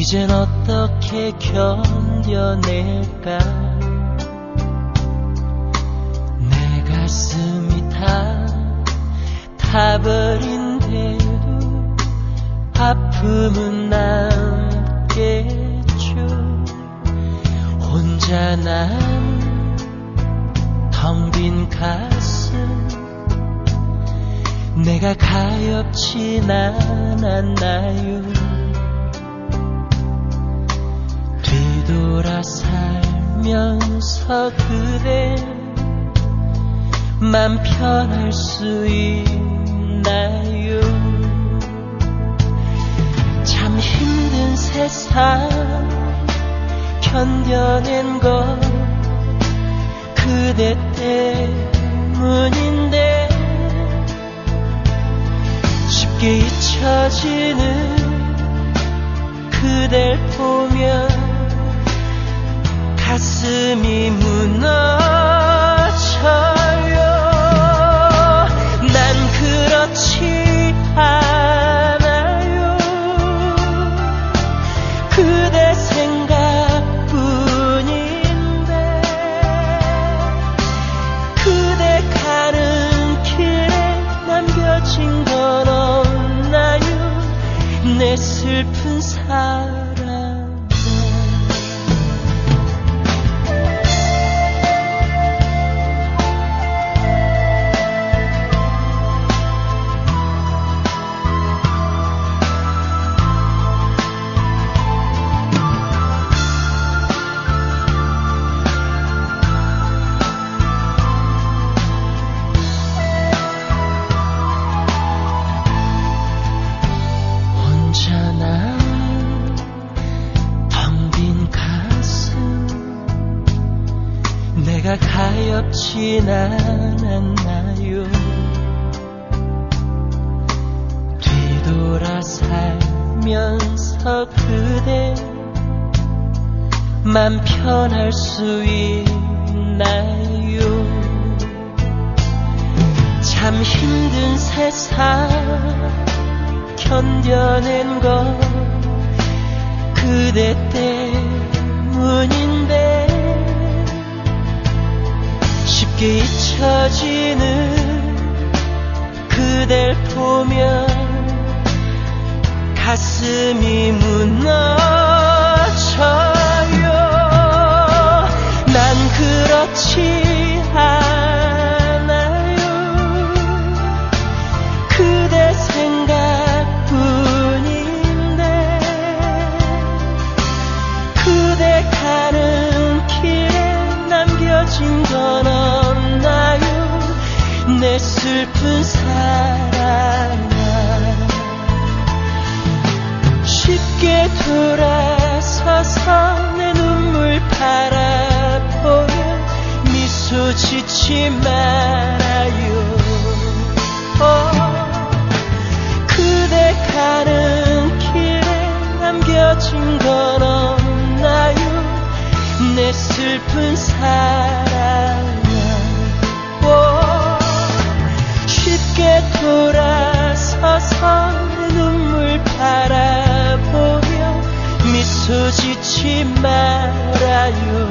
이젠 어떻게 견뎌낼까? 내 가슴이 다 타버린대도 아픔은 남겠죠. 혼자 난 텅 빈 가슴 내가 가엾진 않았나요 뒤돌아 살면서 그대 맘 편할 수 있나요? 참 힘든 세상 견뎌낸 거 그대 때문인데 쉽게 잊혀지는 그댈 보면 가슴이 무너져요. 난 그렇지 않아요. 그대 생각뿐인데 그대 가는 길에 남겨진 건 없나요? 내 슬픈 사 가엾진 않았나요? 뒤돌아 살면서 그대 맘 편할 수 있나요? 참 힘든 세상 견뎌낸 거 그대 때문인데 쉽게 잊혀지는 그댈 보면 가슴이 무너져요. 난 그렇지 않아요. 그대 생각뿐인데 그대 가는 길에 남겨진 건 없나요 내 슬픈 사랑아. 쉽게 돌아서서 내 눈물 바라보며 미소 짓지 말아요. 어, 그대 가는 길에 남겨진 건 없나요? 내 슬픈 사랑 놓지 말아요.